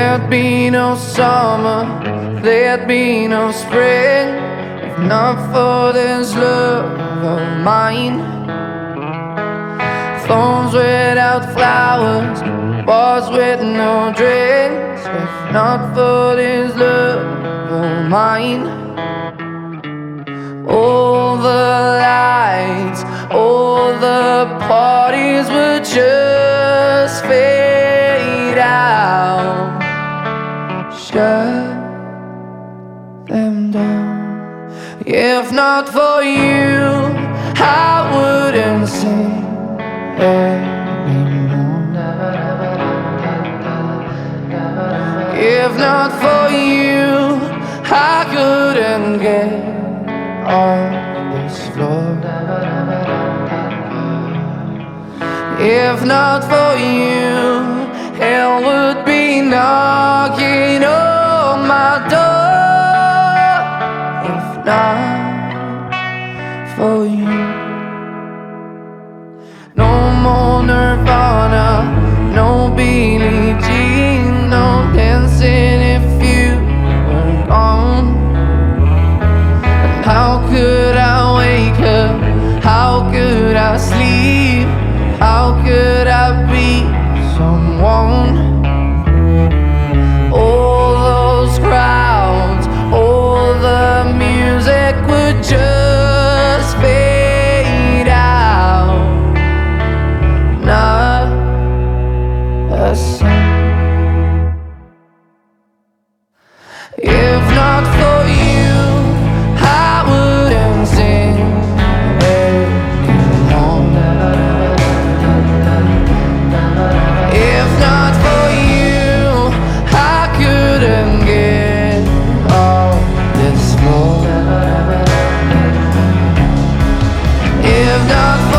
There'd be no summer, there'd be no spring If not for this love of mine. Thorns without flowers, bars with no drinks If not for this love of mine. All the lights, all the parties would just fade out Shut them down. If not for you, I wouldn't sing anymore. If not for you, I couldn't get on this floor. If not for you, hell for you. No more Nirvana, no Billie Jean, no dancing if you were gone. And how could dark